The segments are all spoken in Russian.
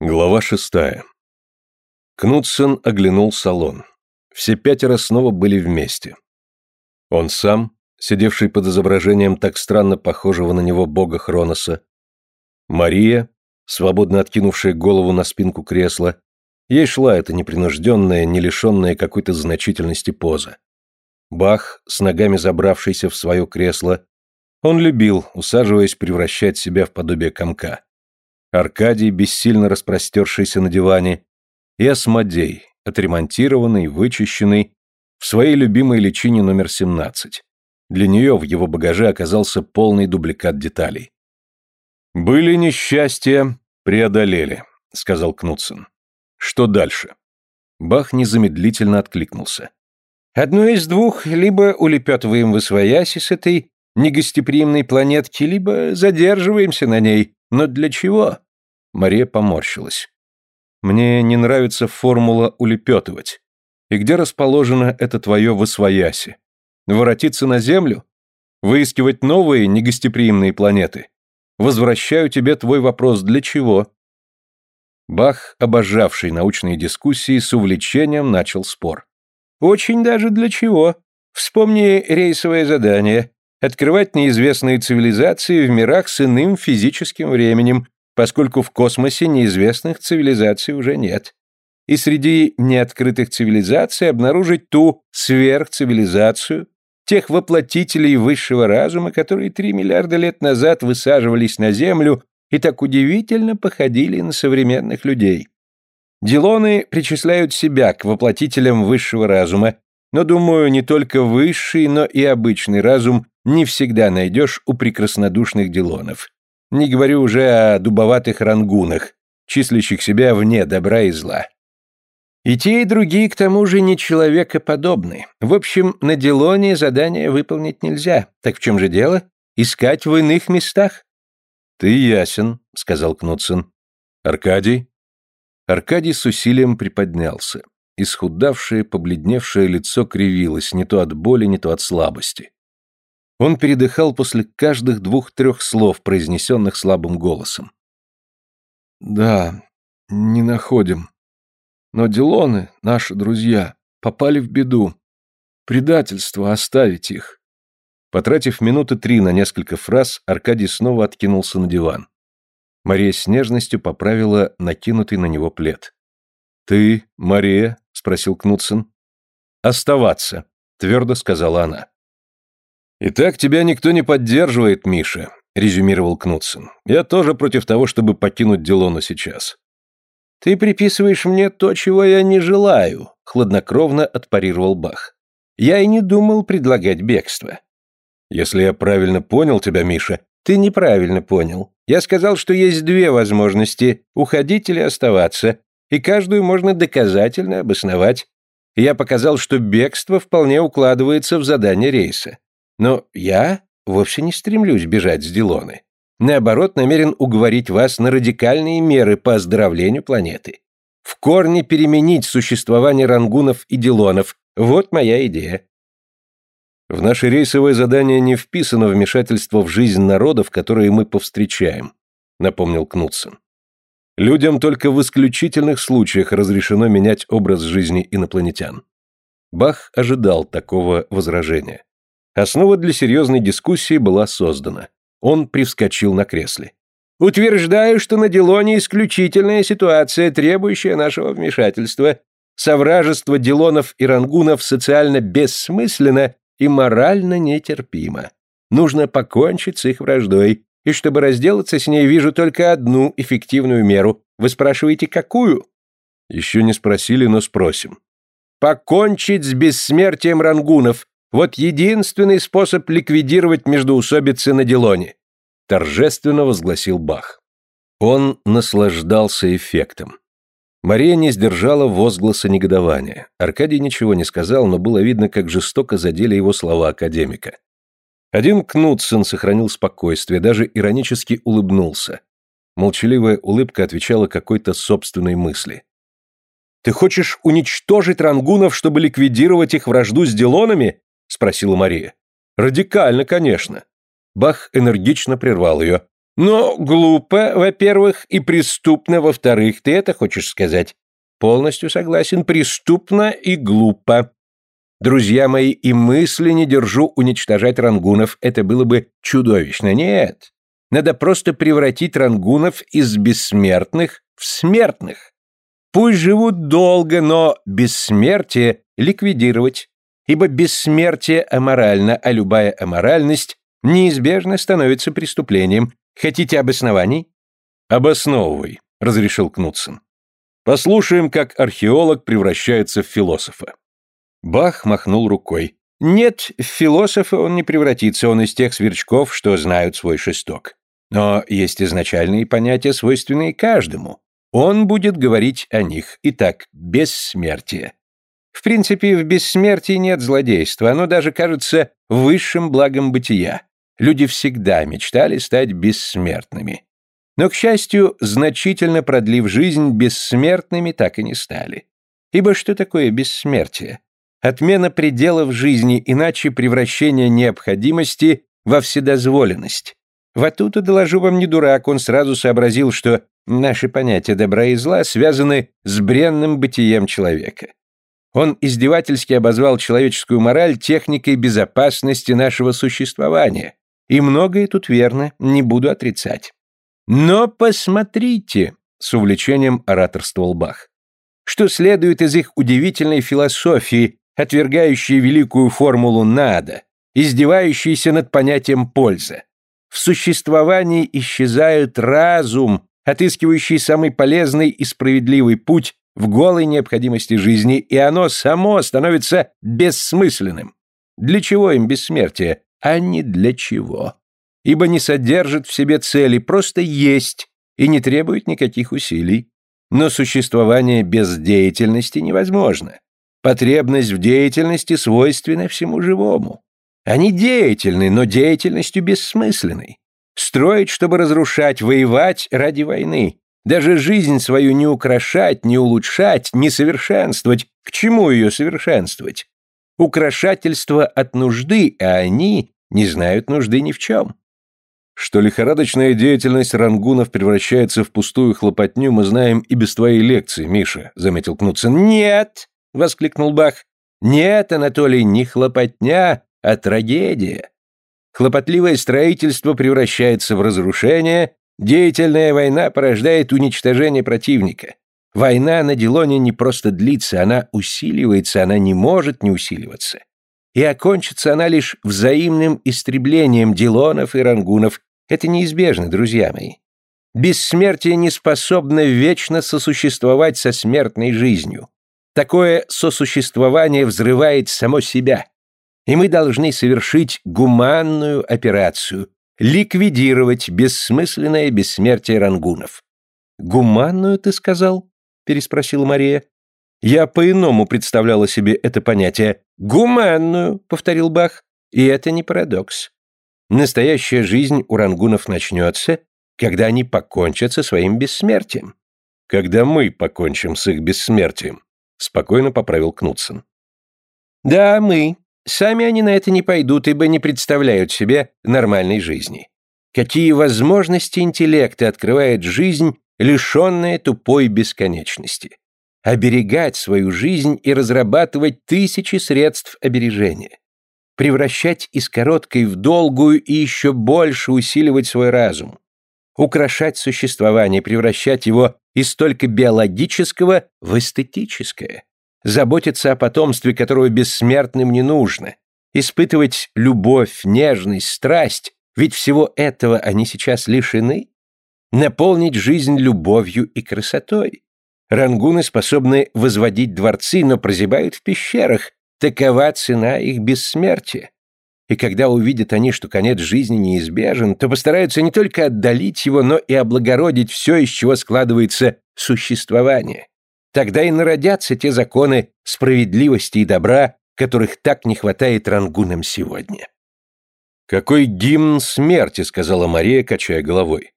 Глава шестая. Кнутсен оглянул салон. Все пятеро снова были вместе. Он сам, сидевший под изображением так странно похожего на него бога Хроноса, Мария, свободно откинувшая голову на спинку кресла, ей шла эта непринужденная, не лишенная какой-то значительности поза. Бах, с ногами забравшийся в свое кресло, он любил, усаживаясь, превращать себя в подобие комка. Аркадий, бессильно распростершийся на диване, и Осмодей, отремонтированный, вычищенный, в своей любимой личине номер 17. Для нее в его багаже оказался полный дубликат деталей. «Были несчастья, преодолели», — сказал Кнутсен. «Что дальше?» Бах незамедлительно откликнулся. «Одно из двух, либо улепетываем в освояси с этой негостеприимной планетки, либо задерживаемся на ней. Но для чего?» Мария поморщилась. «Мне не нравится формула улепетывать. И где расположено это твое восвояси? Воротиться на Землю? Выискивать новые негостеприимные планеты? Возвращаю тебе твой вопрос «для чего?» Бах, обожавший научные дискуссии, с увлечением начал спор. «Очень даже для чего. Вспомни рейсовое задание. Открывать неизвестные цивилизации в мирах с иным физическим временем, поскольку в космосе неизвестных цивилизаций уже нет. И среди неоткрытых цивилизаций обнаружить ту сверхцивилизацию, тех воплотителей высшего разума, которые три миллиарда лет назад высаживались на Землю и так удивительно походили на современных людей. Дилоны причисляют себя к воплотителям высшего разума, но, думаю, не только высший, но и обычный разум не всегда найдешь у прекраснодушных Дилонов. Не говорю уже о дубоватых рангунах, числящих себя вне добра и зла. И те, и другие, к тому же, не человекоподобны. В общем, на Делоне задание выполнить нельзя. Так в чем же дело? Искать в иных местах? Ты ясен, сказал Кнутсен. Аркадий? Аркадий с усилием приподнялся. Исхудавшее, побледневшее лицо кривилось не то от боли, не то от слабости. Он передыхал после каждых двух-трех слов, произнесенных слабым голосом. «Да, не находим. Но Дилоны, наши друзья, попали в беду. Предательство оставить их». Потратив минуты три на несколько фраз, Аркадий снова откинулся на диван. Мария с нежностью поправила накинутый на него плед. «Ты, Мария?» — спросил Кнутсен. «Оставаться», — твердо сказала она. «Итак, тебя никто не поддерживает, Миша», — резюмировал Кнутсен. «Я тоже против того, чтобы покинуть Дилону сейчас». «Ты приписываешь мне то, чего я не желаю», — хладнокровно отпарировал Бах. «Я и не думал предлагать бегство». «Если я правильно понял тебя, Миша...» «Ты неправильно понял. Я сказал, что есть две возможности — уходить или оставаться, и каждую можно доказательно обосновать. Я показал, что бегство вполне укладывается в задание рейса. Но я вовсе не стремлюсь бежать с Дилоны. Наоборот, намерен уговорить вас на радикальные меры по оздоровлению планеты. В корне переменить существование рангунов и Дилонов. Вот моя идея. В наше рейсовое задание не вписано вмешательство в жизнь народов, которые мы повстречаем, напомнил Кнутсен. Людям только в исключительных случаях разрешено менять образ жизни инопланетян. Бах ожидал такого возражения. Основа для серьезной дискуссии была создана. Он привскочил на кресле. «Утверждаю, что на Дилоне исключительная ситуация, требующая нашего вмешательства. Совражество Дилонов и Рангунов социально бессмысленно и морально нетерпимо. Нужно покончить с их враждой, и чтобы разделаться с ней, вижу только одну эффективную меру. Вы спрашиваете, какую?» «Еще не спросили, но спросим». «Покончить с бессмертием рангунов, вот единственный способ ликвидировать междоусобицы на Дилоне, торжественно возгласил Бах. Он наслаждался эффектом. Мария не сдержала возгласа негодования. Аркадий ничего не сказал, но было видно, как жестоко задели его слова академика. Один Кнутсен сохранил спокойствие, даже иронически улыбнулся. Молчаливая улыбка отвечала какой-то собственной мысли. «Ты хочешь уничтожить рангунов, чтобы ликвидировать их вражду с Дилонами?» — спросила Мария. «Радикально, конечно». Бах энергично прервал ее. Но глупо, во-первых, и преступно, во-вторых, ты это хочешь сказать? Полностью согласен, преступно и глупо. Друзья мои, и мысли не держу уничтожать рангунов, это было бы чудовищно. Нет, надо просто превратить рангунов из бессмертных в смертных. Пусть живут долго, но бессмертие ликвидировать, ибо бессмертие аморально, а любая аморальность неизбежно становится преступлением. Хотите обоснований? Обосновывай, разрешил Кнутсен. Послушаем, как археолог превращается в философа. Бах махнул рукой. Нет, в философа он не превратится, он из тех сверчков, что знают свой шесток. Но есть изначальные понятия, свойственные каждому. Он будет говорить о них. Итак, бессмертие. В принципе, в бессмертии нет злодейства, оно даже кажется высшим благом бытия. Люди всегда мечтали стать бессмертными. Но, к счастью, значительно продлив жизнь, бессмертными так и не стали. Ибо что такое бессмертие? Отмена пределов жизни, иначе превращение необходимости во вседозволенность. Ватута, доложу вам, не дурак, он сразу сообразил, что наши понятия добра и зла связаны с бренным бытием человека. Он издевательски обозвал человеческую мораль техникой безопасности нашего существования. И многое тут верно, не буду отрицать. Но посмотрите, с увлечением ораторствовал Бах, что следует из их удивительной философии, отвергающие великую формулу «надо», издевающиеся над понятием «польза». В существовании исчезает разум, отыскивающий самый полезный и справедливый путь в голой необходимости жизни, и оно само становится бессмысленным. Для чего им бессмертие, а не для чего? Ибо не содержит в себе цели, просто есть и не требует никаких усилий. Но существование без деятельности невозможно. Потребность в деятельности свойственна всему живому. Они деятельны, но деятельностью бессмысленной. Строить, чтобы разрушать, воевать ради войны. Даже жизнь свою не украшать, не улучшать, не совершенствовать. К чему ее совершенствовать? Украшательство от нужды, а они не знают нужды ни в чем. Что лихорадочная деятельность рангунов превращается в пустую хлопотню, мы знаем и без твоей лекции, Миша, заметил Кнутсен. Нет, — воскликнул Бах. «Нет, Анатолий, не хлопотня, а трагедия. Хлопотливое строительство превращается в разрушение, деятельная война порождает уничтожение противника. Война на Дилоне не просто длится, она усиливается, она не может не усиливаться. И окончится она лишь взаимным истреблением Дилонов и Рангунов. Это неизбежно, друзья мои. Бессмертие не способно вечно сосуществовать со смертной жизнью. Такое сосуществование взрывает само себя. И мы должны совершить гуманную операцию, ликвидировать бессмысленное бессмертие рангунов. «Гуманную, ты сказал?» – переспросила Мария. «Я по-иному представляла себе это понятие». «Гуманную», – повторил Бах. И это не парадокс. Настоящая жизнь у рангунов начнется, когда они покончат со своим бессмертием. Когда мы покончим с их бессмертием. — спокойно поправил Кнутсон. «Да, мы. Сами они на это не пойдут, ибо не представляют себе нормальной жизни. Какие возможности интеллекта открывает жизнь, лишенная тупой бесконечности? Оберегать свою жизнь и разрабатывать тысячи средств обережения. Превращать из короткой в долгую и еще больше усиливать свой разум украшать существование, превращать его из только биологического в эстетическое, заботиться о потомстве, которого бессмертным не нужно, испытывать любовь, нежность, страсть, ведь всего этого они сейчас лишены, наполнить жизнь любовью и красотой. Рангуны способны возводить дворцы, но прозябают в пещерах, такова цена их бессмертия. И когда увидят они, что конец жизни неизбежен, то постараются не только отдалить его, но и облагородить все, из чего складывается существование. Тогда и народятся те законы справедливости и добра, которых так не хватает рангунам сегодня. «Какой гимн смерти», — сказала Мария, качая головой.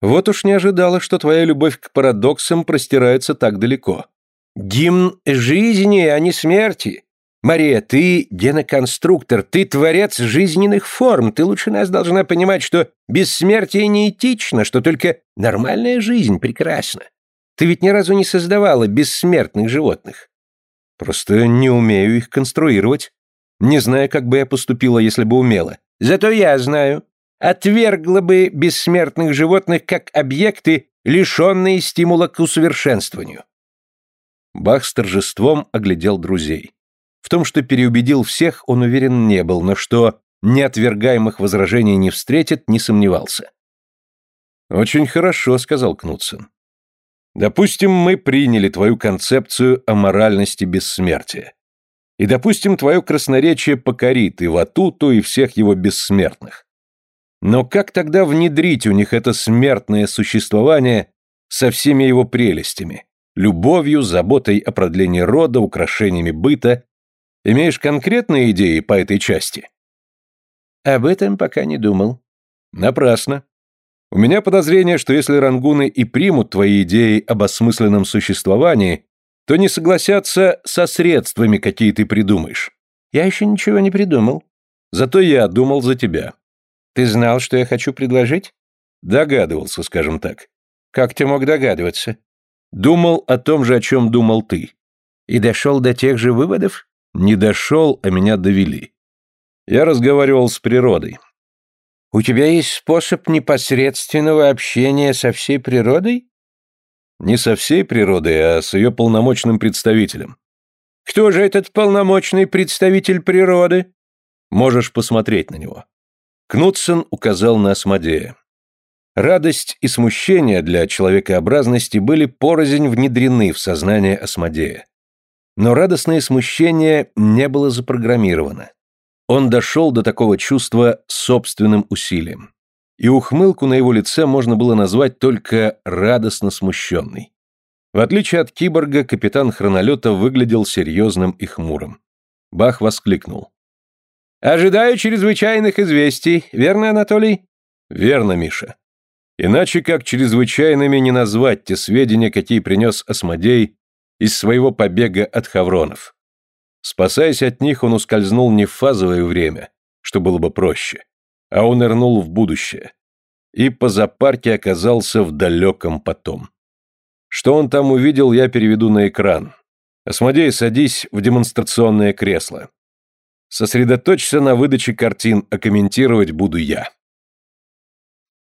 «Вот уж не ожидала, что твоя любовь к парадоксам простирается так далеко». «Гимн жизни, а не смерти. Мария, ты геноконструктор, ты творец жизненных форм, ты лучше нас должна понимать, что бессмертие неэтично, что только нормальная жизнь прекрасна. Ты ведь ни разу не создавала бессмертных животных. Просто не умею их конструировать. Не знаю, как бы я поступила, если бы умела. Зато я знаю. Отвергла бы бессмертных животных как объекты, лишенные стимула к усовершенствованию. Бах с торжеством оглядел друзей. В том, что переубедил всех, он уверен не был, но что неотвергаемых возражений не встретит, не сомневался. «Очень хорошо», — сказал Кнутсен. «Допустим, мы приняли твою концепцию о моральности бессмертия. И, допустим, твое красноречие покорит и Ватуту, и всех его бессмертных. Но как тогда внедрить у них это смертное существование со всеми его прелестями, любовью, заботой о продлении рода, украшениями быта Имеешь конкретные идеи по этой части? Об этом пока не думал. Напрасно. У меня подозрение, что если рангуны и примут твои идеи об осмысленном существовании, то не согласятся со средствами, какие ты придумаешь. Я еще ничего не придумал. Зато я думал за тебя. Ты знал, что я хочу предложить? Догадывался, скажем так. Как ты мог догадываться? Думал о том же, о чем думал ты. И дошел до тех же выводов? Не дошел, а меня довели. Я разговаривал с природой. У тебя есть способ непосредственного общения со всей природой? Не со всей природой, а с ее полномочным представителем. Кто же этот полномочный представитель природы? Можешь посмотреть на него. Кнутсен указал на Асмодея. Радость и смущение для человекообразности были порознь внедрены в сознание Асмодея. Но радостное смущение не было запрограммировано. Он дошел до такого чувства собственным усилием. И ухмылку на его лице можно было назвать только радостно смущенной. В отличие от киборга, капитан хронолета выглядел серьезным и хмурым. Бах воскликнул. «Ожидаю чрезвычайных известий, верно, Анатолий?» «Верно, Миша. Иначе как чрезвычайными не назвать те сведения, какие принес Осмодей из своего побега от хавронов. Спасаясь от них, он ускользнул не в фазовое время, что было бы проще, а он нырнул в будущее. И по запарке оказался в далеком потом. Что он там увидел, я переведу на экран. Осмодей, садись в демонстрационное кресло. Сосредоточься на выдаче картин, а комментировать буду я.